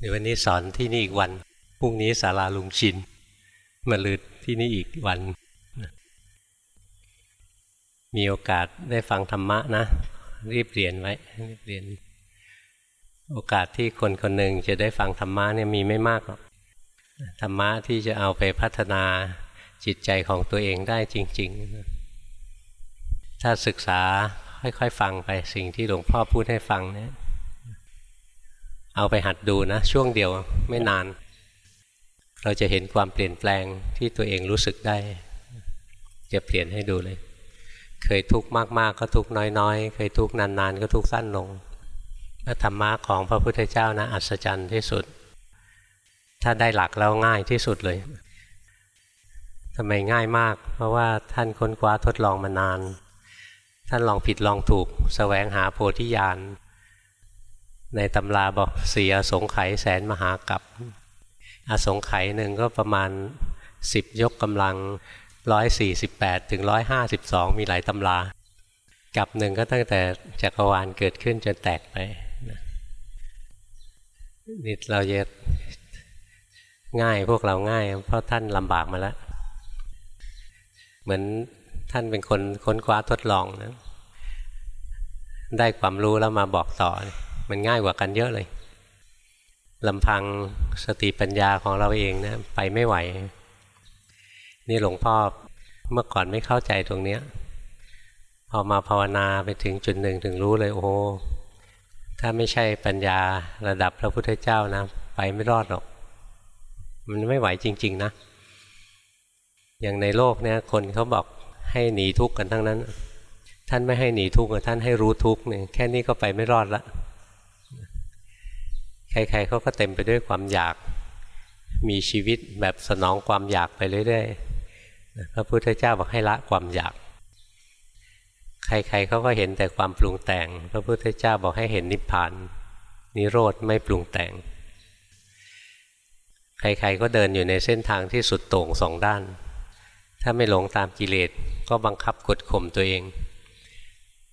เดี๋ยววันนี้สอนที่นี่อีกวันพรุ่งนี้ศาลาลุงชินมาลืดที่นี่อีกวัน มีโอกาสได้ฟังธรรมะนะ รีบเรียนไว้รีบเรียน โอกาสที่คนคนหนึ่งจะได้ฟังธรรมะเนี่ยมีไม่มากหรอกธรรมะที่จะเอาไปพัฒนาจิตใจของตัวเองได้จริง ๆ ถ้าศึกษาค่อยๆ ฟังไปสิ่งที่หลวงพ่อพูดให้ฟังเนี่ย เอาไปหัดดูนะ ช่วงเดียวไม่นาน เราจะเห็นความเปลี่ยนแปลงที่ตัวเองรู้สึกได้ จะเปลี่ยนให้ดูเลย เคยทุกข์มากๆ ก็ทุกข์น้อยๆ เคยทุกข์นานๆ ก็ทุกข์สั้นลงและธรรมะของพระพุทธเจ้านะอัศจรรย์ที่สุด ถ้าได้หลักแล้วง่ายที่สุดเลยทำไมง่ายมาก เพราะว่าท่านค้นคว้าทดลองมานาน ท่านลองผิดลองถูกสแสวงหาโพธิญาณ ในตำราบอกเสียสงไขแสนมหากับอสงไขหนึ่งก็ประมาณสิบยกกำลังร้อยสี่สิบแปดถึงร้อยห้าสิบสองมีหลายตำรากับหนึ่งก็ตั้งแต่จักรวาลเกิดขึ้นจนแตกไปนี่เราเยง่ายพวกเราง่าย เพราะท่านลำบากมาแล้ว เหมือนท่านเป็นคนค้นคว้าทดลองนะได้ความรู้แล้วมาบอกต่อ มันง่ายกว่ากันเยอะเลยลำพังสติปัญญาของเราเองนะไปไม่ไหว นี่หลวงพ่อเมื่อก่อนไม่เข้าใจตรงเนี้ยพอมาภาวนาไปถึงจุดหนึ่งถึงรู้เลยโอ้ถ้าไม่ใช่ปัญญาระดับพระพุทธเจ้านะไปไม่รอดหรอก มันไม่ไหวจริง ๆ นะ อย่างในโลกเนี้ยคนเขาบอกให้หนีทุกข์กันทั้งนั้น ท่านไม่ให้หนีทุกข์ท่านให้รู้ทุกข์เนี่ยแค่นี้ก็ไปไม่รอดละ ใครๆเขาก็เต็มไปด้วยความอยาก มีชีวิตแบบสนองความอยากไปเรื่อยๆ พระพุทธเจ้าบอกให้ละความอยาก ใครๆเขาก็เห็นแต่ความปรุงแต่ง พระพุทธเจ้าบอกให้เห็นนิพพาน นิโรธไม่ปรุงแต่ง ใครๆก็เดินอยู่ในเส้นทางที่สุดโต่งสองด้าน ถ้าไม่หลงตามกิเลสก็บังคับกดข่มตัวเอง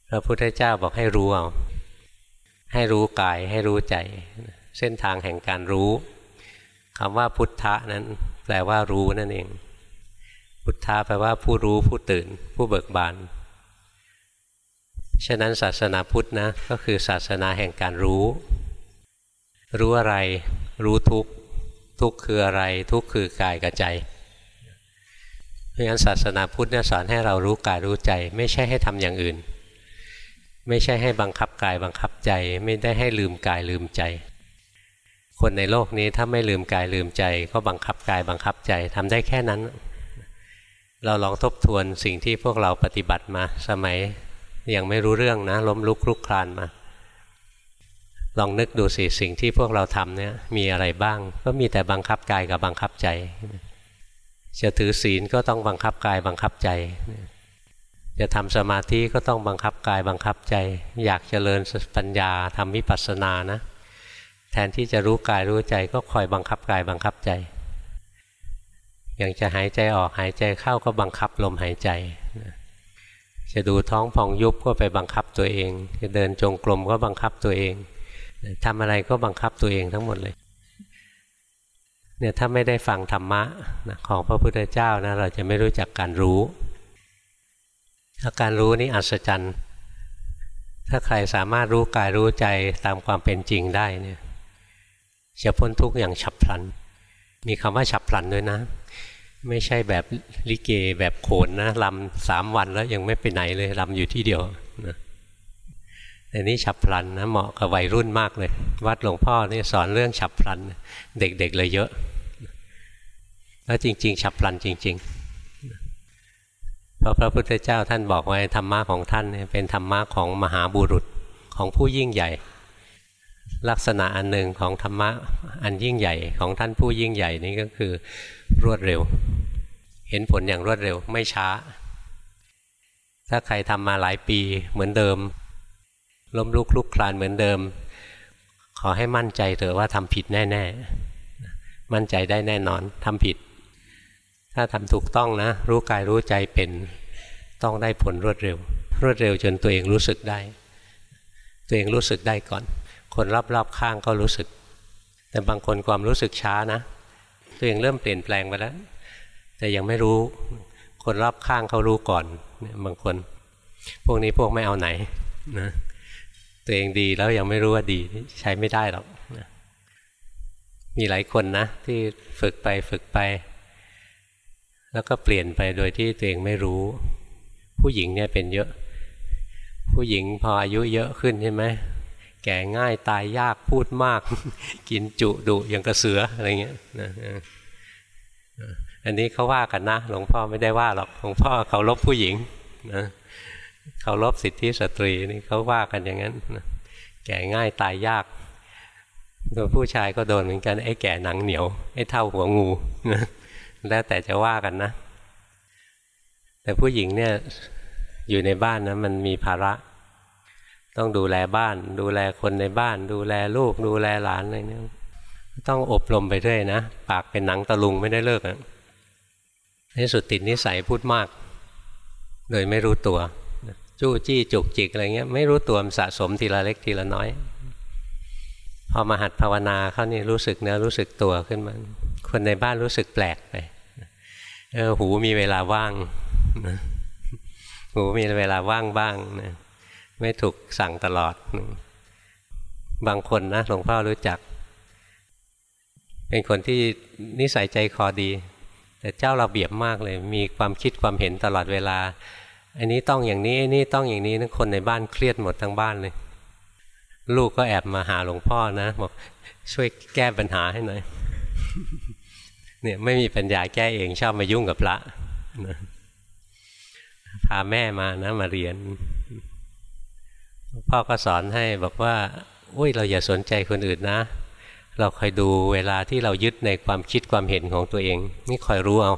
พระพุทธเจ้าบอกให้รู้เอาให้รู้กายให้รู้ใจ เส้นทางแห่งการรู้คำว่าพุทธะนั้น แปลว่ารู้นั่นเอง พุทธะแปลว่าผู้รู้ผู้ตื่น ผู้เบิกบานฉะนั้นศาสนาพุทธนะก็คือศาสนาแห่งการรู้ รู้อะไร รู้ทุกทุกคืออะไร ทุกคือกายกับใจเพราะงั้นศาสนาพุทธเนี่ยสอนให้เรารู้กายรู้ใจ ไม่ใช่ให้ทำอย่างอื่น ไม่ใช่ให้บังคับกายบังคับใจ ไม่ได้ให้ลืมกายลืมใจ คนในโลกนี้ถ้าไม่ลืมกายลืมใจ ก็บังคับกายบังคับใจทำได้แค่นั้น เราลองทบทวนสิ่งที่พวกเราปฏิบัติมา สมัยยังไม่รู้เรื่องนะล้มลุกคลุกคลานมา ลองนึกดูสิสิ่งที่พวกเราทำเนี่ยมีอะไรบ้าง ก็มีแต่บังคับกายกับบังคับใจ จะถือศีลก็ต้องบังคับกายบังคับใจ จะทำสมาธิก็ต้องบังคับกายบังคับใจ อยากเจริญปัญญาทำวิปัสสนานะ แทนที่จะรู้กายรู้ใจก็คอยบังคับกายบังคับใจ อย่างจะหายใจออกหายใจเข้าก็บังคับลมหายใจ จะดูท้องพองยุบก็ไปบังคับตัวเอง จะเดินจงกรมก็บังคับตัวเองทำอะไรก็บังคับตัวเองทั้งหมดเลยเนี่ยถ้าไม่ได้ฟังธรรมะของพระพุทธเจ้านะเราจะไม่รู้จักการรู้ถ้าการรู้นี่อัศจรรย์ ถ้าใครสามารถรู้กายรู้ใจตามความเป็นจริงได้เนี่ย จะพ้นทุกข์อย่างฉับพลัน มีคำว่าฉับพลันด้วยนะ ไม่ใช่แบบลิเกแบบโขนนะลำสามวันแล้วยังไม่ไปไหนเลยลำอยู่ที่เดียวนะแต่นี้ฉับพลันนะเหมาะกับวัยรุ่นมากเลย วัดหลวงพ่อนี่สอนเรื่องฉับพลัน เด็กๆเลยเยอะ แล้วจริง ๆ ฉับพลันจริงๆเพราะพระพุทธเจ้าท่านบอกไว้ธรรมะของท่านเป็นธรรมะของมหาบุรุษของผู้ยิ่งใหญ่ ลักษณะอันหนึ่งของธรรมะอันยิ่งใหญ่ของท่านผู้ยิ่งใหญ่นี้ก็คือรวดเร็ว เห็นผลอย่างรวดเร็วไม่ช้า ถ้าใครทำมาหลายปีเหมือนเดิม ล้มลุกลุกคลานเหมือนเดิม ขอให้มั่นใจเถอะว่าทำผิดแน่ ๆ มั่นใจได้แน่นอนทำผิด ถ้าทำถูกต้องนะ รู้กายรู้ใจเป็นต้องได้ผลรวดเร็ว รวดเร็วจนตัวเองรู้สึกได้ ตัวเองรู้สึกได้ก่อน คนรอบๆข้างก็รู้สึก แต่บางคนความรู้สึกช้านะ ตัวเองเริ่มเปลี่ยนแปลงไปแล้ว แต่ยังไม่รู้ คนรอบข้างเขารู้ก่อนบางคน พวกนี้พวกไม่เอาไหนนะตัวเองดีแล้วยังไม่รู้ว่าดีใช้ไม่ได้หรอกนะมีหลายคนนะ ที่ฝึกไปฝึกไป แล้วก็เปลี่ยนไปโดยที่ตัวเองไม่รู้ ผู้หญิงเนี่ยเป็นเยอะ ผู้หญิงพออายุเยอะขึ้นใช่ไหม แก่ง่ายตายยากพูดมาก กินจุดุอย่างกระเสืออะไรเงี้ยนะอันนี้เขาว่ากันนะหลวงพ่อไม่ได้ว่าหรอกหลวงพ่อเขาลบผู้หญิงนะเขาลบสิทธิสตรีนี่เขาว่ากันอย่างนั้นนะแก่ง่ายตายยากตัวผู้ชายก็โดนเหมือนกันไอ้แก่หนังเหนียวไอ้เท่าหัวงูนะแล้วแต่จะว่ากันนะ แต่ผู้หญิงเนี่ยอยู่ในบ้านนะมันมีภาระ ต้องดูแลบ้าน ดูแลคนในบ้าน ดูแลลูก ดูแลหลานอะไรเนี่ยต้องอบรมไปเรื่อยนะ ปากเป็นหนังตะลุงไม่ได้เลิกอะในสุดติดนิสัยพูดมาก โดยไม่รู้ตัว จู้จี้จุกจิกอะไรเงี้ย ไม่รู้ตัวมันสะสมทีละเล็กทีละน้อย พอมาหัดภาวนาเขานี่รู้สึกเนื้อรู้สึกตัวขึ้นมา คนในบ้านรู้สึกแปลกไปเออหูมีเวลาว่างหูมีเวลาว่างบ้างนะ ไม่ถูกสั่งตลอด บางคนนะหลวงพ่อรู้จัก เป็นคนที่นิสัยใจคอดี แต่เจ้าระเบียบมากเลย มีความคิดความเห็นตลอดเวลา อันนี้ต้องอย่างนี้อันนี้ต้องอย่างนี้นัคนในบ้านเครียดหมดทั้งบ้านเลย ลูกก็แอบมาหาหลวงพ่อนะบอกช่วยแก้ปัญหาให้หน่อยเนี่ยไม่มีปัญญาแก้เองชอบมายุ่งกับพระนะพาแม่มานะมาเรียน พ่อก็สอนให้บอกว่าอุ้ยเราอย่าสนใจคนอื่นนะ เราคอยดูเวลาที่เรายึดในความคิดความเห็นของตัวเอง นี่คอยรู้เอา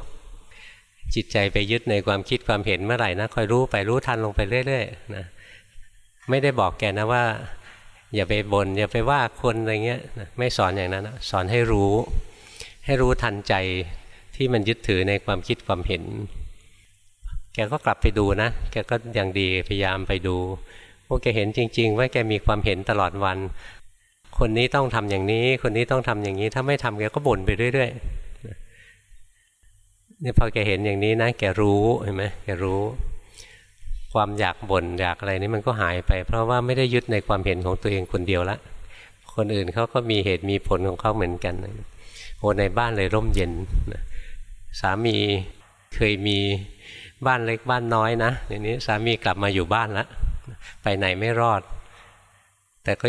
จิตใจไปยึดในความคิดความเห็นเมื่อไหร่นะคอยรู้ไปรู้ทันลงไปเรื่อยๆนะไม่ได้บอกแกนะว่า อย่าไปบน่นอย่าไปว่าคนอะไรเงี้ยไม่สอนอย่างนั้นนะสอนให้รู้ ให้รู้ทันใจที่มันยึดถือในความคิดความเห็น แกก็กลับไปดูนะ แกก็ยังดีพยายามไปดู พวกแกเห็นจริง ๆ ว่าแกมีความเห็นตลอดวัน คนนี้ต้องทำอย่างนี้ คนนี้ต้องทำอย่างนี้ ถ้าไม่ทำแกก็บ่นไปเรื่อยๆนี่พอแกเห็นอย่างนี้นะแกรู้เห็นไหมแกรู้ ความอยากบ่นอยากอะไรนี่มันก็หายไป เพราะว่าไม่ได้ยึดในความเห็นของตัวเองคนเดียวละคนอื่นเขาก็มีเหตุมีผลของเขาเหมือนกันโอ้ในบ้านเลยร่มเย็นสามีเคยมีบ้านเล็กบ้านน้อยนะเดี๋ยวนี้สามีกลับมาอยู่บ้านแล้ว ไปไหนไม่รอด แต่ก็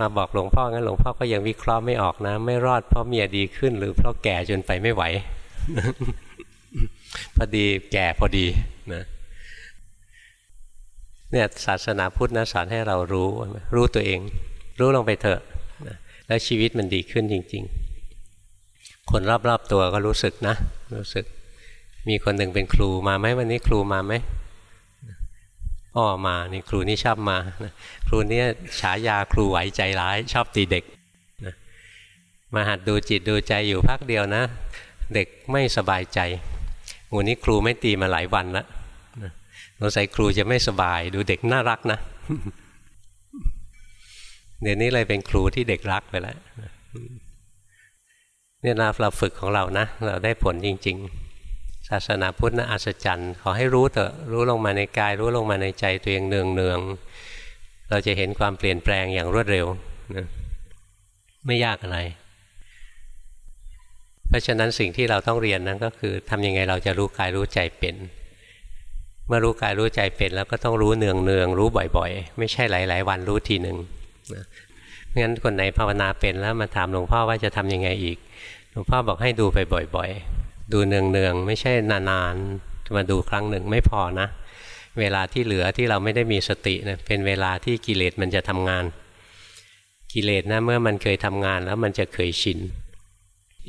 มาบอกหลวงพ่องั้นหลวงพ่อก็ยังวิเคราะห์ไม่ออกนะ ไม่รอดเพราะเมียดีขึ้น หรือเพราะแก่จนไปไม่ไหว พอดีแก่พอดีนะเนี่ยศาสนาพุทธนะสอนให้เรารู้ รู้ตัวเอง รู้ลงไปเถอะนะแล้วชีวิตมันดีขึ้นจริง ๆ คนรอบๆตัวก็รู้สึกนะ รู้สึก มีคนหนึ่งเป็นครูมาไหมวันนี้ครูมาไหม อ้อมานี่ครูนี่ชอบมานะครูนี่ฉายาครูไหวใจร้ายชอบตีเด็กนะมาหัดดูจิตดูใจอยู่พักเดียวนะ เด็กไม่สบายใจวันนี้ครูไม่ตีมาหลายวันแล้วสงสัยครูจะไม่สบายดูเด็กน่ารักนะเดี๋ยวนี้เลยเป็นครูที่เด็กรักไปแล้วเนี่ยนาเราฝึกของเรานะ เราได้ผลจริง ๆ ศาสนาพุทธนะอัศจรรย์ขอให้รู้เถอะรู้ลงมาในกาย รู้ลงมาในใจตัวเองเนืองเนืองเราจะเห็นความเปลี่ยนแปลงอย่างรวดเร็วนะไม่ยากอะไร เพราะฉะนั้นสิ่งที่เราต้องเรียนนั้นก็คือทำยังไงเราจะรู้กายรู้ใจเป็นเมื่อรู้กายรู้ใจเป็นแล้วก็ต้องรู้เนืองเนืองรู้บ่อยๆ ไม่ใช่หลาย ๆ วันรู้ทีหนึ่งนะงั้นคนไหนภาวนาเป็นแล้วมาถามหลวงพ่อว่าจะทํำยังไงอีก หลวงพ่อบอกให้ดูไปบ่อยๆ ดูเนืองๆไม่ใช่นานๆมาดูครั้งหนึ่งไม่พอนะ เวลาที่เหลือที่เราไม่ได้มีสตินะเป็นเวลาที่กิเลสมันจะทำงาน กิเลสนะเมื่อมันเคยทำงานแล้วมันจะเคยชิน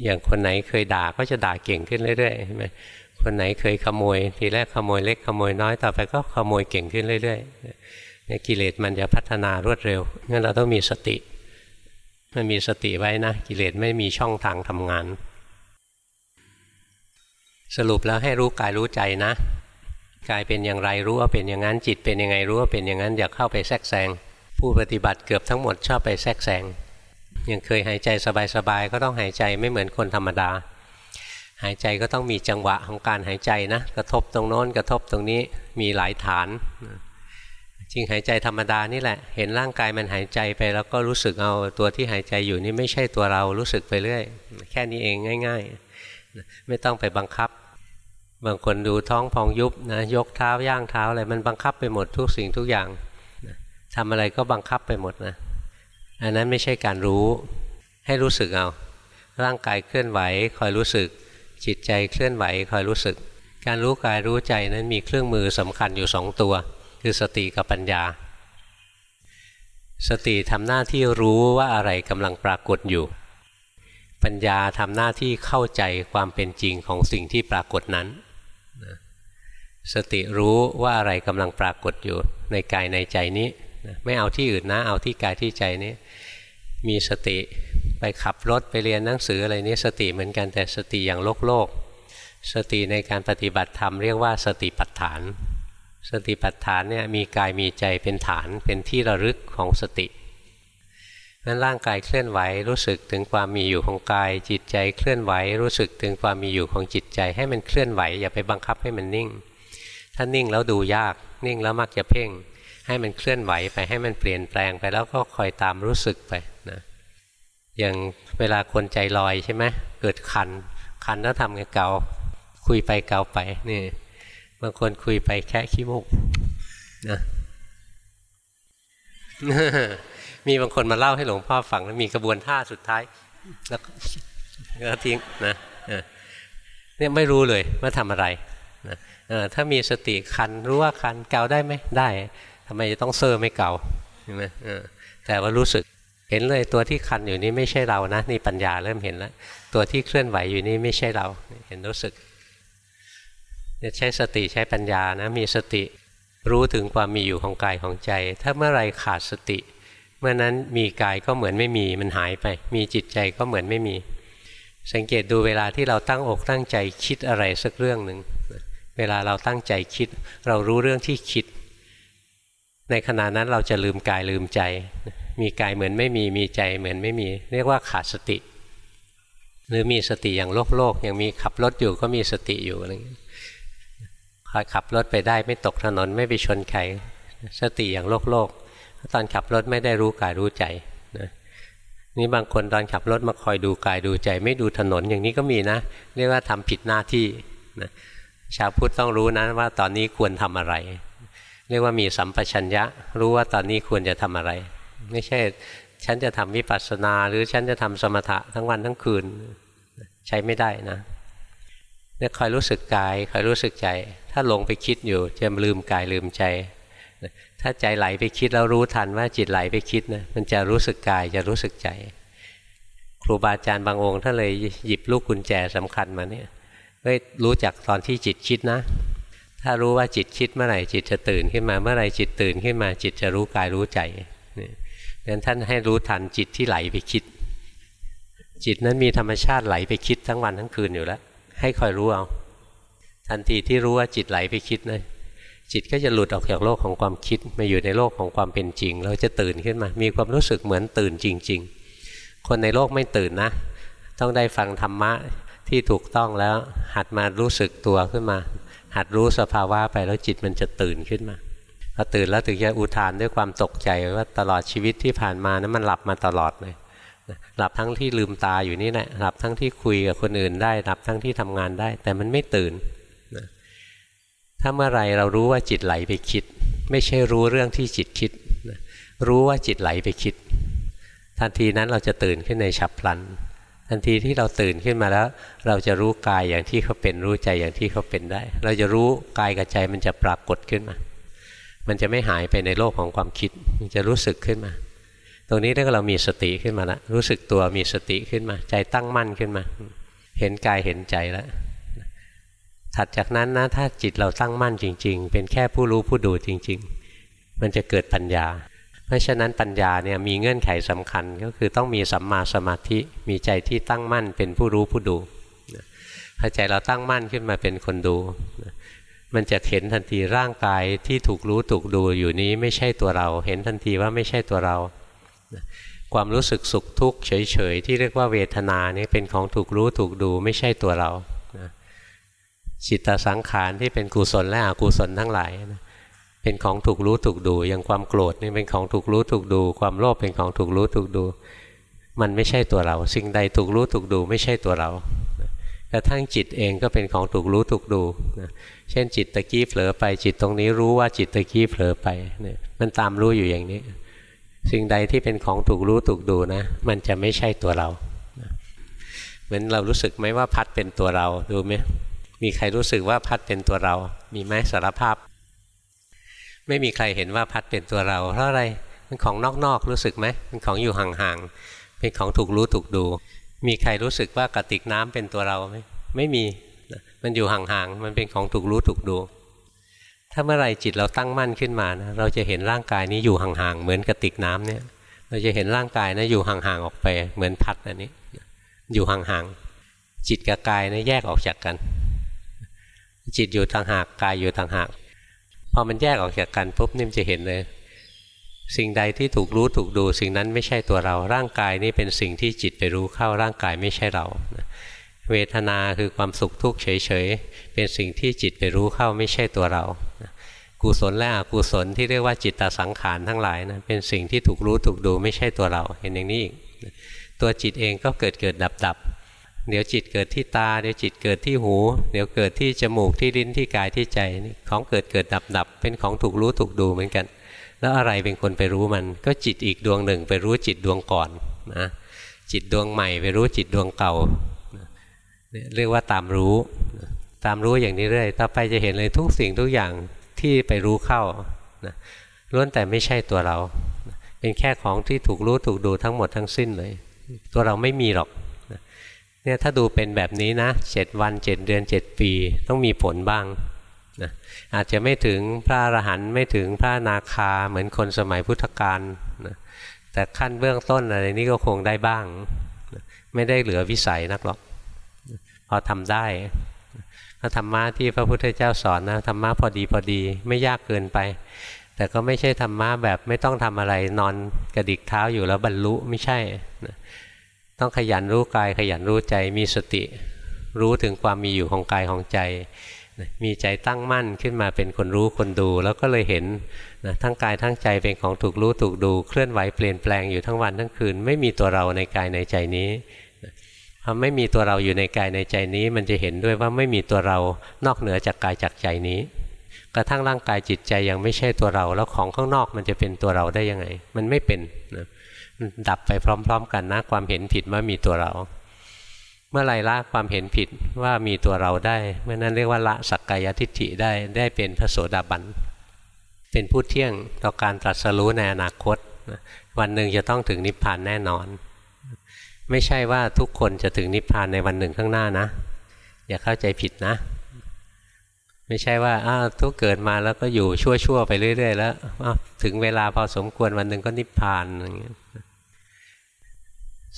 อย่างคนไหนเคยด่าก็จะด่าเก่งขึ้นเรื่อยๆใช่ไหมคนไหนเคยขโมย ทีแรกขโมยเล็กขโมยน้อยต่อไปก็ขโมยเก่งขึ้นเรื่อยๆเนี่ยกิเลสมันจะพัฒนารวดเร็วงั้นเราต้องมีสติ มันมีสติไว้นะ กิเลสไม่มีช่องทางทำงาน สรุปแล้วให้รู้กายรู้ใจนะกายเป็นอย่างไรรู้ว่าเป็นอย่างนั้นจิตเป็นยังไงรู้ว่าเป็นอย่างนั้นอย่าเข้าไปแทรกแซงผู้ปฏิบัติเกือบทั้งหมดชอบไปแทรกแซงยังเคยหายใจสบายๆก็ต้องหายใจไม่เหมือนคนธรรมดา หายใจก็ต้องมีจังหวะของการหายใจนะ กระทบตรงโน้นกระทบตรงนี้มีหลายฐาน จริงหายใจธรรมดานี่แหละ เห็นร่างกายมันหายใจไป แล้วก็รู้สึกเอาตัวที่หายใจอยู่นี่ไม่ใช่ตัวเรารู้สึกไปเรื่อย แค่นี้เองง่าย ๆ ไม่ต้องไปบังคับ บางคนดูท้องพองยุบนะยกเท้าย่างเท้าอะไรมันบังคับไปหมดทุกสิ่งทุกอย่างทำอะไรก็บังคับไปหมดนะอันนั้นไม่ใช่การรู้ให้รู้สึกเอา ร่างกายเคลื่อนไหวคอยรู้สึก จิตใจเคลื่อนไหวคอยรู้สึก การรู้กายรู้ใจนั้นมีเครื่องมือสำคัญอยู่สองตัว คือสติกับปัญญา สติทำหน้าที่รู้ว่าอะไรกำลังปรากฏอยู่ ปัญญาทำหน้าที่เข้าใจความเป็นจริงของสิ่งที่ปรากฏนั้น สติรู้ว่าอะไรกำลังปรากฏอยู่ในกายในใจนี้ ไม่เอาที่อื่นนะ เอาที่กายที่ใจนี้ มีสติไปขับรถไปเรียนหนังสืออะไรนี้สติเหมือนกันแต่สติอย่างโลกโลก สติในการปฏิบัติธรรมเรียกว่าสติปัฏฐาน สติปัฏฐานเนี่ยมีกายมีใจเป็นฐานเป็นที่ระลึกของสติ นั้นร่างกายเคลื่อนไหวรู้สึกถึงความมีอยู่ของกาย จิตใจเคลื่อนไหวรู้สึกถึงความมีอยู่ของจิตใจ ให้มันเคลื่อนไหวอย่าไปบังคับให้มันนิ่ง ถ้านิ่งแล้วดูยากนิ่งแล้วมักจะเพ่ง ให้มันเคลื่อนไหวไปให้มันเปลี่ยนแปลงไปแล้วก็คอยตามรู้สึกไปนะอย่างเวลาคนใจลอยใช่ไหมเกิดคัน คันแล้วทำไงเกาคุยไปเกาไปนี่บางคนคุยไปแค่ขี้มุกนะ มีบางคนมาเล่าให้หลวงพ่อฟังแล้วมีกระบวนท่าสุดท้าย แล้วก็ทิ้งนะเนี่ยไม่รู้เลยว่าทำอะไรนะถ้ามีสติคันรู้ว่าคันเกาได้ไหมได้ทำไมจะต้องเซอร์ไม่เกาใช่ไหมแต่ว่ารู้สึกเห็นเลยตัวที่คันอยู่นี้ไม่ใช่เรานะนี่ปัญญาเริ่มเห็นแล้ว ตัวที่เคลื่อนไหวอยู่นี้ไม่ใช่เราเห็นรู้สึกจะใช้สติใช้ปัญญานะมีสติรู้ถึงความมีอยู่ของกายของใจ ถ้าเมื่อไรขาดสติ มื่อนั้นมีกายก็เหมือนไม่มีมันหายไป มีจิตใจก็เหมือนไม่มี สังเกตดูเวลาที่เราตั้งอกตั้งใจคิดอะไรสักเรื่องหนึ่งเวลาเราตั้งใจคิด เรารู้เรื่องที่คิด ในขณะนั้นเราจะลืมกายลืมใจ มีกายเหมือนไม่มีมีใจเหมือนไม่มี เรียกว่าขาดสติ หรือมีสติอย่างโลกโลกยังมีขับรถอยู่ก็มีสติอยู่อะไรเงี้ยคอยขับรถไปได้ไม่ตกถนนไม่ไปชนใครสติอย่างโลกโลก ตอนขับรถไม่ได้รู้กายรู้ใจนะนี่บางคนตอนขับรถมาคอยดูกายดูใจ ไม่ดูถนนอย่างนี้ก็มีนะ เรียกว่าทำผิดหน้าที่นะชาวพุทธต้องรู้นะว่าตอนนี้ควรทำอะไร เรียกว่ามีสัมปชัญญะ รู้ว่าตอนนี้ควรจะทำอะไร ไม่ใช่ฉันจะทำวิปัสสนา หรือฉันจะทำสมถะทั้งวันทั้งคืนใช้ไม่ได้นะเนี่ยคอยรู้สึกกายคอยรู้สึกใจ ถ้าลงไปคิดอยู่จะลืมกายลืมใจ ถ้าใจไหลไปคิดแล้วรู้ทันว่าจิตไหลไปคิดนะมันจะรู้สึกกายจะรู้สึกใจ ครูบาอาจารย์บางองค์ท่านเลยหยิบลูกกุญแจสำคัญมาเนี่ยเฮ้ยรู้จักตอนที่จิตคิดนะ ถ้ารู้ว่าจิตคิดเมื่อไหร่จิตจะตื่นขึ้นมาเมื่อไหร่จิตตื่นขึ้นมา จิตจะรู้กายรู้ใจนี่ดังนั้นท่านให้รู้ทันจิตที่ไหลไปคิด จิตนั้นมีธรรมชาติไหลไปคิดทั้งวันทั้งคืนอยู่แล้ว ให้คอยรู้เอาทันทีที่รู้ว่าจิตไหลไปคิดนะ จิตก็จะหลุดออกจากโลกของความคิดมาอยู่ในโลกของความเป็นจริง เราจะตื่นขึ้นมา มีความรู้สึกเหมือนตื่นจริง ๆ คนในโลกไม่ตื่นนะ ต้องได้ฟังธรรมะที่ถูกต้องแล้วหัดมารู้สึกตัวขึ้นมา หัดรู้สภาวะไปแล้วจิตมันจะตื่นขึ้นมาพอตื่นแล้วถึงจะอุทานด้วยความตกใจว่าตลอดชีวิตที่ผ่านมานะั้นมันหลับมาตลอดเลยหลับทั้งที่ลืมตาอยู่นี่แหละหลับทั้งที่คุยกับคนอื่นได้หลับทั้งที่ทำงานได้ แต่มันไม่ตื่น ถ้าเมื่อไรเรารู้ว่าจิตไหลไปคิด ไม่ใช่รู้เรื่องที่จิตคิด รู้ว่าจิตไหลไปคิด ทันทีนั้นเราจะตื่นขึ้นในฉับพลัน ทันทีที่เราตื่นขึ้นมาแล้ว เราจะรู้กายอย่างที่เขาเป็นรู้ใจอย่างที่เขาเป็นได้ เราจะรู้กายกับใจมันจะปรากฏขึ้นมา มันจะไม่หายไปในโลกของความคิด มันจะรู้สึกขึ้นมา ตรงนี้ถ้าเรามีสติขึ้นมาแล้วรู้สึกตัวมีสติขึ้นมา ใจตั้งมั่นขึ้นมา เห็นกายเห็นใจแล้ว ถัดจากนั้นนะถ้าจิตเราตั้งมั่นจริง ๆ เป็นแค่ผู้รู้ผู้ดูจริง ๆ มันจะเกิดปัญญา เพราะฉะนั้นปัญญาเนี่ยมีเงื่อนไขสำคัญก็คือต้องมีสัมมาสมาธิมีใจที่ตั้งมั่นเป็นผู้รู้ผู้ดูพอใจเราตั้งมั่นขึ้นมาเป็นคนดู มันจะเห็นทันทีร่างกายที่ถูกรู้ถูกดูอยู่นี้ไม่ใช่ตัวเรา เห็นทันทีว่าไม่ใช่ตัวเราความรู้สึกสุขทุกข์เฉยๆที่เรียกว่าเวทนานี่เป็นของถูกรู้ถูกดูไม่ใช่ตัวเรา จิตตสังขารที่เป็นกุศลและอกุศลทั้งหลายนะเป็นของถูกรู้ถูกดู อย่างความโกรธนี่เป็นของถูกรู้ถูกดู ความโลภเป็นของถูกรู้ถูกดู มันไม่ใช่ตัวเรา สิ่งใดถูกรู้ถูกดู ไม่ใช่ตัวเรากระทั่งจิตเองก็เป็นของถูกรู้ถูกดูนะเช่นจิตตะกี้เผลอไป จิตตรงนี้รู้ว่าจิตตะกี้เผลอไปเนี่ยมันตามรู้อยู่อย่างนี้ สิ่งใดที่เป็นของถูกรู้ถูกดูนะ มันจะไม่ใช่ตัวเราเหมือนเรารู้สึกไหมว่าพัดเป็นตัวเราดูไหม มีใครรู้สึกว่าพัดเป็นตัวเรา มีไหมสารภาพ ไม่มีใครเห็นว่าพัดเป็นตัวเรา เพราะอะไร มันของนอกๆรู้สึกไหมมันของอยู่ห่างๆ เป็นของถูกรู้ถูกดู มีใครรู้สึกว่ากระติกน้ำเป็นตัวเราไหมไม่มี มันอยู่ห่างๆ มันเป็นของถูกรู้ถูกดู ถ้าเมื่อไรจิตเราตั้งมั่นขึ้นมานะเราจะเห็นร่างกายนี้อยู่ห่างๆ เหมือนกระติกน้ำเนี่ย เราจะเห็นร่างกายนะอยู่ห่างๆ ออกไป เหมือนพัดอันนี้ อยู่ห่างๆ จิตกับกายนะแยกออกจากกัน จิตอยู่ต่างหากกายอยู่ต่างหากพอมันแยกออกจากกันปุ๊บนิ่มจะเห็นเลย สิ่งใดที่ถูกรู้ถูกดู สิ่งนั้นไม่ใช่ตัวเรา ร่างกายนี่เป็นสิ่งที่จิตไปรู้เข้าร่างกายไม่ใช่เรา เวทนาคือความสุขทุกข์เฉยๆเป็นสิ่งที่จิตไปรู้เข้าไม่ใช่ตัวเรากุศลและอกุศลที่เรียกว่าจิตตสังขารทั้งหลายนะเป็นสิ่งที่ถูกรู้ถูกดูไม่ใช่ตัวเรา เห็นอย่างนี้อีกตัวจิตเองก็เกิดเกิดดับดับ เดี๋ยวจิตเกิดที่ตา เดี๋ยวจิตเกิดที่หู เดี๋ยวเกิดที่จมูกที่ลิ้นที่กายที่ใจนี่ของเกิดเกิดดับดับเป็นของถูกรู้ถูกดูเหมือนกัน แล้วอะไรเป็นคนไปรู้มัน ก็จิตอีกดวงหนึ่งไปรู้จิตดวงก่อนนะจิตดวงใหม่ไปรู้จิตดวงเก่า เรียกว่าตามรู้ ตามรู้อย่างนี้เรื่อยต่อไปจะเห็นเลยทุกสิ่งทุกอย่างที่ไปรู้เข้านะล้วนแต่ไม่ใช่ตัวเรา เป็นแค่ของที่ถูกรู้ถูกดูทั้งหมดทั้งสิ้นเลย ตัวเราไม่มีหรอก เนี่ยถ้าดูเป็นแบบนี้นะเจ็ดวันเจ็ดเดือนเจ็ดปีต้องมีผลบ้างนะอาจจะไม่ถึงพระอรหันต์ไม่ถึงพระนาคาเหมือนคนสมัยพุทธกาลนะแต่ขั้นเบื้องต้นอะไรนี้ก็คงได้บ้างไม่ได้เหลือวิสัยนักหรอกพอทำได้ถ้าธรรมะที่พระพุทธเจ้าสอนนะธรรมะพอดีพอดีไม่ยากเกินไป แต่ก็ไม่ใช่ธรรมะแบบไม่ต้องทำอะไรนอนกระดิกเท้าอยู่แล้วบรรลุไม่ใช่ ต้องขยันรู้กายขยันรู้ใจมีสติ รู้ถึงความมีอยู่ของกายของใจ มีใจตั้งมั่นขึ้นมาเป็นคนรู้คนดู แล้วก็เลยเห็นนะทั้งกายทั้งใจเป็นของถูกรู้ถูกดู เคลื่อนไหวเปลี่ยนแปลงอยู่ทั้งวันทั้งคืน ไม่มีตัวเราในกายในใจนี้พอไม่มีตัวเราอยู่ในกายในใจนี้ มันจะเห็นด้วยว่าไม่มีตัวเรานอกเหนือจากกายจากใจนี้ กระทั่งร่างกายจิตใจยังไม่ใช่ตัวเรา แล้วของข้างนอกมันจะเป็นตัวเราได้ยังไง มันไม่เป็นนะ ดับไปพร้อม ๆ กันนะความเห็นผิดว่ามีตัวเรา เมื่อไรละความเห็นผิดว่ามีตัวเราได้ เมื่อนั้นเรียกว่าละสักกายทิฏฐิได้ได้เป็นพระโสดาบันเป็นผู้เที่ยงต่อการตรัสรู้ในอนาคต วันหนึ่งจะต้องถึงนิพพานแน่นอน ไม่ใช่ว่าทุกคนจะถึงนิพพานในวันหนึ่งข้างหน้านะ อย่าเข้าใจผิดนะไม่ใช่ว่าอ้าทุกเกิดมาแล้วก็อยู่ชั่วๆไปเรื่อย ๆ แล้วถึงเวลาพอสมควรวันหนึ่งก็นิพพานอย่างเงี้ย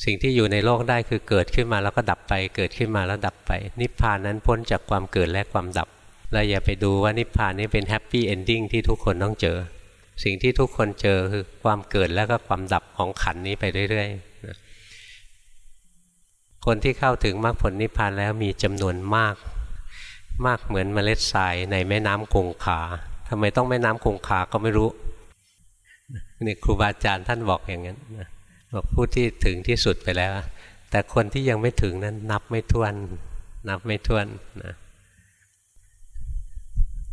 สิ่งที่อยู่ในโลกได้คือเกิดขึ้นมาแล้วก็ดับไป เกิดขึ้นมาแล้วดับไป นิพพานนั้นพ้นจากความเกิดและความดับ เราอย่าไปดูว่านิพพานนี้เป็น happy ending ที่ทุกคนต้องเจอ สิ่งที่ทุกคนเจอคือความเกิดแล้วก็ความดับของขันธ์นี้ไปเรื่อยๆคนที่เข้าถึงมรรคผลนิพพานแล้วมีจำนวนมาก มากเหมือนเมล็ดทรายในแม่น้ำคงคาทำไมต้องแม่น้ำคงคาก็ไม่รู้นี่ครูบาอาจารย์ท่านบอกอย่างนั้น บอกผู้ที่ถึงที่สุดไปแล้ว แต่คนที่ยังไม่ถึงนั้นนับไม่ถ้วน นับไม่ถ้วนนะ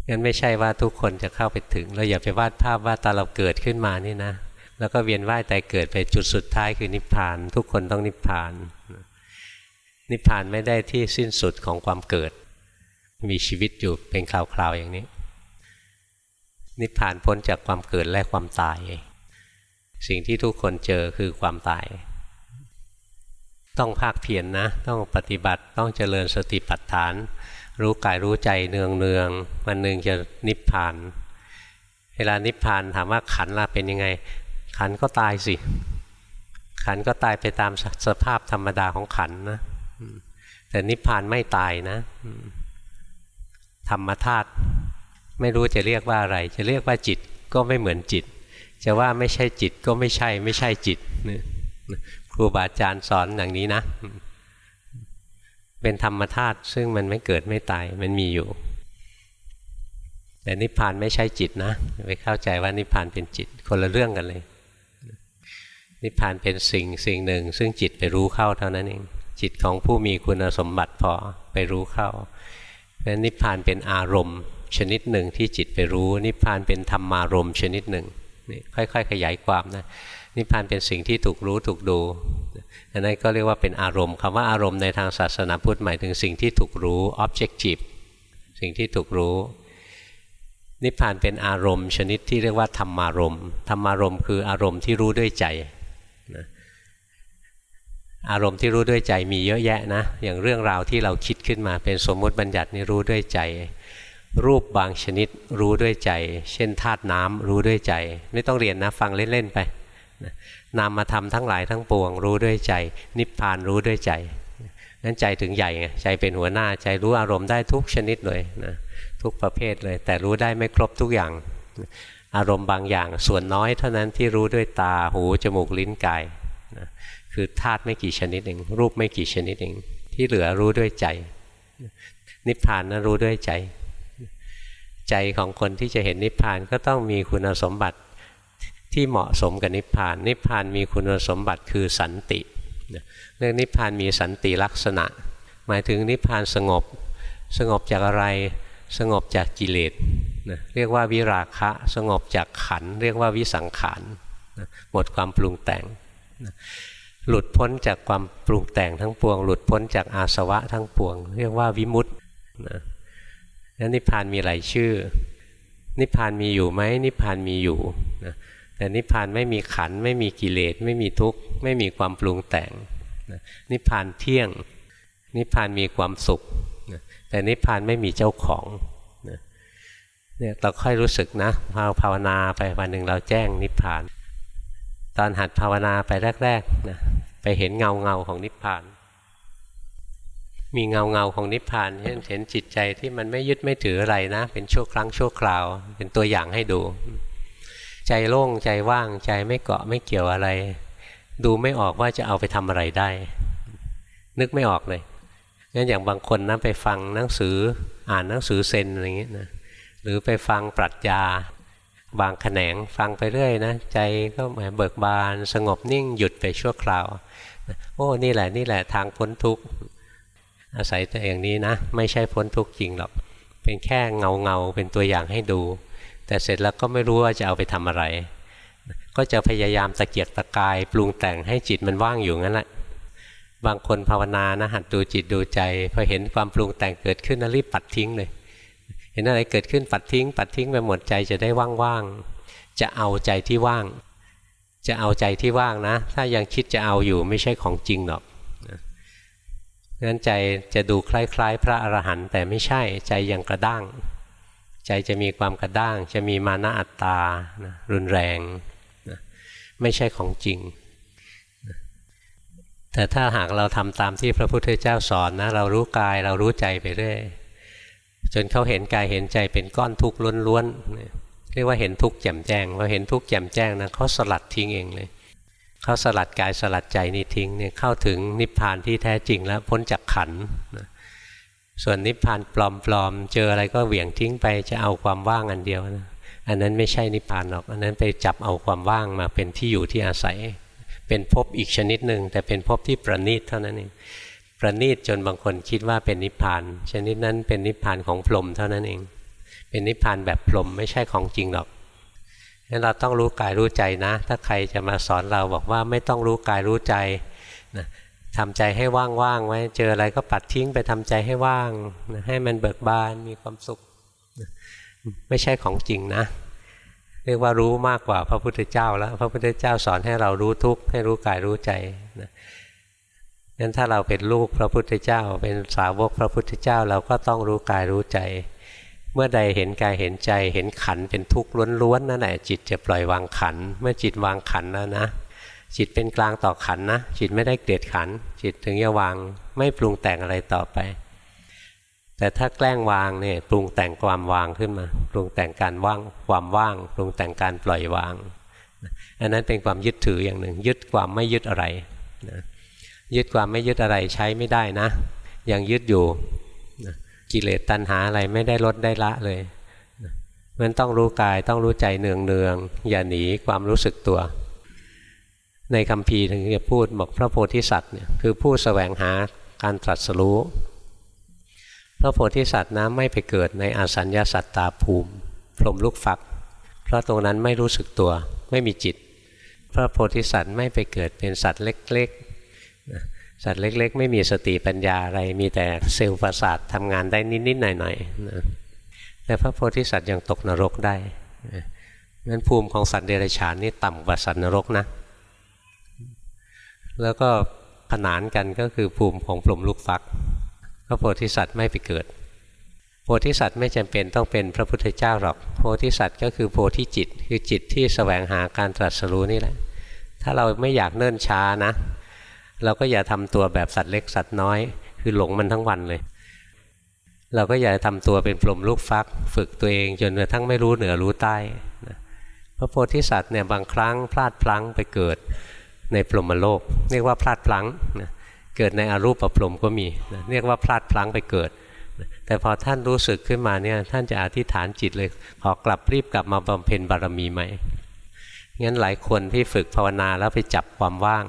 งั้นไม่ใช่ว่าทุกคนจะเข้าไปถึง เราอย่าไปวาดภาพว่าตอนเราเกิดขึ้นมานี่นะ แล้วก็เวียนว่ายแต่เกิดไปจุดสุดท้ายคือนิพพาน ทุกคนต้องนิพพาน นิพพานไม่ได้ที่สิ้นสุดของความเกิด มีชีวิตอยู่เป็นคราวๆอย่างนี้ นิพพานพ้นจากความเกิดและความตาย สิ่งที่ทุกคนเจอคือความตาย ต้องภาคเพียรนนะ ต้องปฏิบัติต้องเจริญสติปัฏฐาน รู้กายรู้ใจเนืองเนืองวันหนึ่งจะนิพพาน เวลานิพพานถามว่าขันละเป็นยังไง ขันก็ตายสิ ขันก็ตายไปตามสภาพธรรมดาของขันนะแต่นิพพานไม่ตายนะ ธรรมธาตุไม่รู้จะเรียกว่าอะไร จะเรียกว่าจิตก็ไม่เหมือนจิต จะว่าไม่ใช่จิตก็ไม่ใช่ไม่ใช่จิตครูบาอาจารย์สอนอย่างนี้นะ เป็นธรรมธาตุซึ่งมันไม่เกิดไม่ตายมันมีอยู่ แต่นิพพานไม่ใช่จิตนะไปเข้าใจว่านิพพานเป็นจิตคนละเรื่องกันเลย นิพพานเป็นสิ่งสิ่งหนึ่ง ซึ่งจิตไปรู้เข้าเท่านั้นเองจิตของผู้มีคุณสมบัติพอไปรู้เข้าเพราะนิพพานเป็นอารมณ์ ชนิดหนึ่งที่จิตไปรู้ นิพพานเป็นธรรมารมณ์ชนิดหนึ่ง นี่ค่อยๆ ขยายความนะนิพพานเป็นสิ่งที่ถูกรู้ถูกดูอันนั้นก็เรียกว่าเป็นอารมณ์คำว่าอารมณ์ในทางศาสนาพุทธหมายถึงสิ่งที่ถูกรู้ objective สิ่งที่ถูกรู้ นิพพานเป็นอารมณ์ ชนิดที่เรียกว่าธรรมารมณ์ธรรมารมณ์คืออารมณ์ที่รู้ด้วยใจนะอารมณ์ที่รู้ด้วยใจมีเยอะแยะนะ อย่างเรื่องราวที่เราคิดขึ้นมาเป็นสมมติบัญญัตินี่รู้ด้วยใจ รูปบางชนิดรู้ด้วยใจ เช่นธาตุน้ำรู้ด้วยใจ ไม่ต้องเรียนนะฟังเล่นๆไปนามมาทำทั้งหลายทั้งปวง รู้ด้วยใจ นิพพานรู้ด้วยใจนั้นใจถึงใหญ่ไงใจเป็นหัวหน้าใจรู้อารมณ์ได้ทุกชนิดเลยนะทุกประเภทเลย แต่รู้ได้ไม่ครบทุกอย่าง อารมณ์บางอย่างส่วนน้อยเท่านั้นที่รู้ด้วยตาหูจมูกลิ้นกายนะคือธาตุไม่กี่ชนิดเองรูปไม่กี่ชนิดเองที่เหลือรู้ด้วยใจ นิพพานนั้นรู้ด้วยใจ ใจของคนที่จะเห็นนิพพานก็ต้องมีคุณสมบัติที่เหมาะสมกับนิพพาน นิพพานมีคุณสมบัติคือสันติเรื่องนิพพานมีสันติลักษณะ หมายถึงนิพพานสงบ สงบจากอะไรสงบจากกิเลสนะเรียกว่าวิราคะสงบจากขัน เรียกว่าวิสังขารนะหมดความปรุงแต่งนะหลุดพ้นจากความปรุงแต่งทั้งปวง หลุดพ้นจากอาสวะทั้งปวง เรียกว่าวิมุตตนะ นั้นนิพพานมีหลายชื่อ นิพพานมีอยู่ไหมนิพพานมีอยู่นะแต่นิพพานไม่มีขันไม่มีกิเลสไม่มีทุกข์ไม่มีความปรุงแต่งนิพพานเที่ยง นิพพานมีความสุขแต่นิพพานไม่มีเจ้าของเนี่ยเราค่อยรู้สึกนะพอภาวนาไปวันหนึ่งเราแจ้งนิพพาน ตอนหัดภาวนาไปแรกๆนะไปเห็นเงาเงาของนิพพาน มีเงาเงาของนิพพานเช่นเห็นจิตใจที่มันไม่ยึดไม่ถืออะไรนะ เป็นชั่วครั้งชั่วคราว เป็นตัวอย่างให้ดู ใจโล่งใจว่างใจไม่เกาะไม่เกี่ยวอะไร ดูไม่ออกว่าจะเอาไปทำอะไรได้ นึกไม่ออกเลยงั้นอย่างบางคนนะไปฟังหนังสืออ่านหนังสือเซนอะไรเงี้ยนะหรือไปฟังปรัชญาบางแขนงฟังไปเรื่อยนะ ใจก็เหมือนเบิกบาน สงบนิ่งหยุดไปชั่วคราว โอ้นี่แหละนี่แหละทางพ้นทุกข์ อาศัยตัวอย่างนี้นะ ไม่ใช่พ้นทุกข์จริงหรอก เป็นแค่เงาเงาเป็นตัวอย่างให้ดู แต่เสร็จแล้วก็ไม่รู้ว่าจะเอาไปทำอะไร ก็จะพยายามตะเกียกตะกาย ปรุงแต่งให้จิตมันว่างอยู่งั้นแหละบางคนภาวนานะหัดดูจิตดูใจพอเห็นความปรุงแต่งเกิดขึ้นนะรีบปัดทิ้งเลย เห็นอะไรเกิดขึ้นปัดทิ้ง ปัดทิ้งไปหมดใจจะได้ว่างๆจะเอาใจที่ว่าง จะเอาใจที่ว่างนะ ถ้ายังคิดจะเอาอยู่ไม่ใช่ของจริงหรอก งั้นใจจะดูคล้าย ๆ พระอรหันต์แต่ไม่ใช่ใจยังกระด้าง ใจจะมีความกระด้าง จะมีมานะอัตตานะรุนแรงนะไม่ใช่ของจริง แต่ถ้าหากเราทำตามที่พระพุทธเจ้าสอนนะเรารู้กายเรารู้ใจไปเรื่อยจนเขาเห็นกายเห็นใจเป็นก้อนทุกข์ล้วนๆเรียกว่าเห็นทุกข์แจ่มแจ้งพอเห็นทุกข์แจ่มแจ้งนะเขาสลัดทิ้งเองเลย เขาสลัดกายสลัดใจนี่ทิ้งเนี่ยเข้าถึงนิพพานที่แท้จริงแล้วพ้นจากขันนะส่วนนิพพานปลอมๆเจออะไรก็เหวี่ยงทิ้งไปจะเอาความว่างอันเดียวนะอันนั้นไม่ใช่นิพพานหรอก อันนั้นไปจับเอาความว่างมาเป็นที่อยู่ที่อาศัย เป็นภพอีกชนิดหนึ่งแต่เป็นภพที่ประณีตเท่านั้นเองประณีตจนบางคนคิดว่าเป็นนิพพาน ชนิดนั้นเป็นนิพพานของพรหมเท่านั้นเอง เป็นนิพพานแบบพรหมไม่ใช่ของจริงหรอก งั้นเราต้องรู้กายรู้ใจนะ ถ้าใครจะมาสอนเราบอกว่าไม่ต้องรู้กายรู้ใจนะทำใจให้ว่างๆไว้ เจออะไรก็ปัดทิ้งไปทำใจให้ว่างให้มันเบิกบานมีความสุขไม่ใช่ของจริงนะ เรียกว่ารู้มากกว่าพระพุทธเจ้าแล้ว พระพุทธเจ้าสอนให้เรารู้ทุกข์ให้รู้กายรู้ใจนะงั้นถ้าเราเป็นลูกพระพุทธเจ้า เป็นสาวกพระพุทธเจ้าเราก็ต้องรู้กายรู้ใจ เมื่อใดเห็นกายเห็นใจเห็นขันเป็นทุกข์ล้วนๆนั่นแหละจิตจะปล่อยวางขัน เมื่อจิตวางขันแล้วนะ จิตเป็นกลางต่อขันนะ จิตไม่ได้เกลียดขัน จิตถึงจะวางไม่ปรุงแต่งอะไรต่อไป แต่ถ้าแกล้งวางเนี่ยปรุงแต่งความวางขึ้นมา ปรุงแต่งการว่างความว่าง ปรุงแต่งการปล่อยวางอันนั้นเป็นความยึดถืออย่างหนึ่ง ยึดความไม่ยึดอะไรนะยึดความไม่ยึดอะไรใช้ไม่ได้นะ ยังยึดอยู่ กิเลสตัณหาอะไรไม่ได้ลดได้ละเลยมันต้องรู้กายต้องรู้ใจเนืองเนืองอย่าหนีความรู้สึกตัว ในคำพีถึงจะพูดบอกพระโพธิสัตว์เนี่ยคือผู้สแสวงหาการตรัสรู้ พระโพธิสัตว์นะไม่ไปเกิดในอสัญญาสัตตาภูมิ พรมลูกฝัก เพราะตรงนั้นไม่รู้สึกตัวไม่มีจิต พระโพธิสัตว์ไม่ไปเกิดเป็นสัตว์เล็กๆ สัตว์เล็ก ๆ ไม่มีสติปัญญาอะไร มีแต่เซลล์ประสาททำงานได้นิดๆหน่อยๆนะแต่พระโพธิสัตว์ยังตกนรกได้งั้นภูมิของสัตว์เดรัจฉานนี่ต่ำกว่าสัตว์นรกนะ แล้วก็ขนานกันก็คือภูมิของปลุ่มลูกฟักพระโพธิสัตว์ไม่ไปเกิด โพธิสัตว์ไม่จำเป็นต้องเป็นพระพุทธเจ้าหรอก โพธิสัตว์ก็คือโพธิจิต คือจิตที่สแสวงหาการตรัสรู้นี่แหละ ถ้าเราไม่อยากเนิ่นช้านะ เราก็อย่าทำตัวแบบสัตว์เล็กสัตว์น้อย คือหลงมันทั้งวันเลย เราก็อย่าทำตัวเป็นปลมลูกฟัก ฝึกตัวเองจนกระทั่งไม่รู้เหนือรู้ใต้นะพระโพธิสัตว์เนี่ยบางครั้งพลาดพลั้งไปเกิดในปลมโลก เรียกว่าพลาดพลั้งนะเกิดในอรูปประพรมก็มีนะเรียกว่าพลาดพลั้งไปเกิดแต่พอท่านรู้สึกขึ้นมาเนี่ยท่านจะอธิษฐานจิตเลยขอกลับรีบกลับมาบำเพ็ญบารมีใหม่งั้นหลายคนที่ฝึกภาวนาแล้วไปจับความว่าง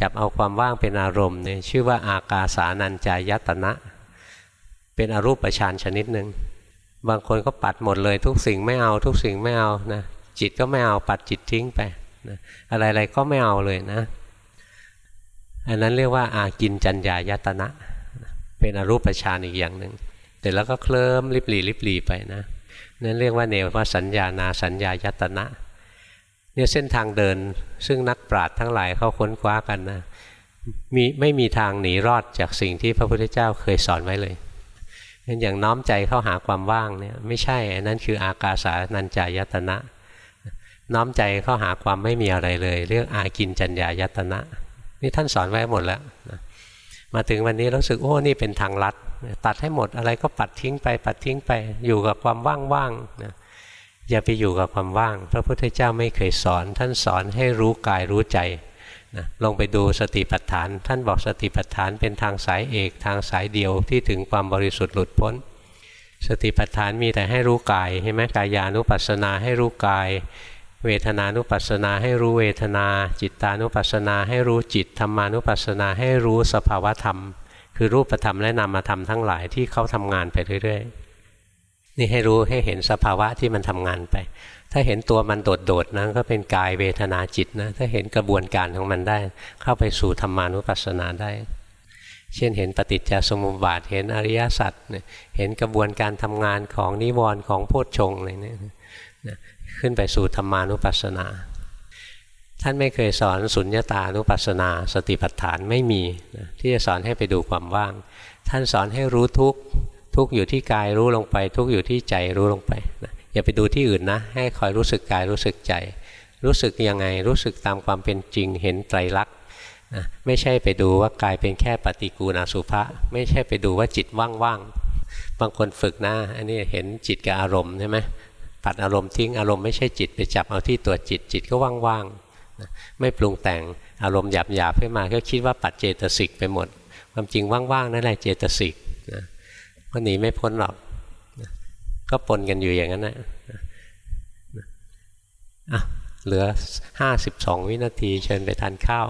จับเอาความว่างเป็นอารมณ์เนี่ยชื่อว่าอากาสานัญจายตนะ เป็นอรูปฌานชนิดหนึ่งบางคนก็ปัดหมดเลยทุกสิ่งไม่เอาทุกสิ่งไม่เอานะจิตก็ไม่เอาปัดจิตทิ้งไปนะอะไรๆก็ไม่เอาเลยนะ อันนั้นเรียกว่าอากินจัญญายตนะ เป็นอรูปฌานอีกอย่างหนึ่งแต่แล้วก็เคลิ้มริบหลีริบหลีไปนะนั่นเรียกว่าเนวสัญญานาสัญญายตนะ เนี่ยเส้นทางเดินซึ่งนักปราชญ์ทั้งหลายเขาค้นคว้ากันนะมีไม่มีทางหนีรอดจากสิ่งที่พระพุทธเจ้าเคยสอนไว้เลยงั้นอย่างน้อมใจเข้าหาความว่างเนี่ยไม่ใช่อันนั้นคืออากาสานัญจายตนะ น้อมใจเข้าหาความไม่มีอะไรเลย เรื่องอากินจัญญายตนะ นี่ท่านสอนไว้หมดแล้วมาถึงวันนี้รู้สึกโอ้นี่เป็นทางลัด ตัดให้หมดอะไรก็ปัดทิ้งไปปัดทิ้งไปอยู่กับความว่างๆนะ อย่าไปอยู่กับความว่าง พระพุทธเจ้าไม่เคยสอน ท่านสอนให้รู้กายรู้ใจนะลงไปดูสติปัฏฐาน ท่านบอกสติปัฏฐานเป็นทางสายเอก ทางสายเดียวที่ถึงความบริสุทธิ์หลุดพ้น สติปัฏฐานมีแต่ให้รู้กายใช่ไหมกายานุปัสสนาให้รู้กาย เวทนานุปัสสนาให้รู้เวทนา จิตานุปัสสนาให้รู้จิตธรรมานุปัสสนาให้รู้สภาวธรรม คือรูปธรรมและนามธรรมทั้งหลายที่เขาทำงานไปเรื่อยๆ นี่ให้รู้ให้เห็นสภาวะที่มันทำงานไป ถ้าเห็นตัวมันโดดๆนะก็เป็นกายเวทนาจิตนะ ถ้าเห็นกระบวนการของมันได้ เข้าไปสู่ธรรมานุปัสสนาได้ เช่นเห็นปฏิจจสมุปบาท เห็นอริยสัจเห็นกระบวนการทำงานของนิวรณ์ของโพชฌงอะไรเนี่ยขึ้นไปสู่ธรรมานุปัสสนา ท่านไม่เคยสอนสุญญตานุปัสสนา สติปัฏฐานไม่มีที่จะสอนให้ไปดูความว่าง ท่านสอนให้รู้ทุก ทุกอยู่ที่กายรู้ลงไป ทุกอยู่ที่ใจรู้ลงไปนะอย่าไปดูที่อื่นนะ ให้คอยรู้สึกกายรู้สึกใจ รู้สึกยังไงรู้สึกตามความเป็นจริงเห็นไตรลักษณ์นะไม่ใช่ไปดูว่ากายเป็นแค่ปฏิกูณสุภะไม่ใช่ไปดูว่าจิตว่างๆบางคนฝึกนะอันนี้เห็นจิตกับอารมณ์ใช่ไหมปัดอารมณ์ทิ้งอารมณ์ไม่ใช่จิตไปจับเอาที่ตัวจิตจิตก็ว่างๆไม่ปรุงแต่งอารมณ์หยาบๆขึ้นมาก็คิดว่าปัดเจตสิกไปหมด ความจริงว่างๆนั่นแหละเจตสิก ก็หนีไม่พ้นหรอกก็ปนกันอยู่อย่างนั้นนะอะเหลือห้าสิบสองวินาทีเชิญไปทานข้าว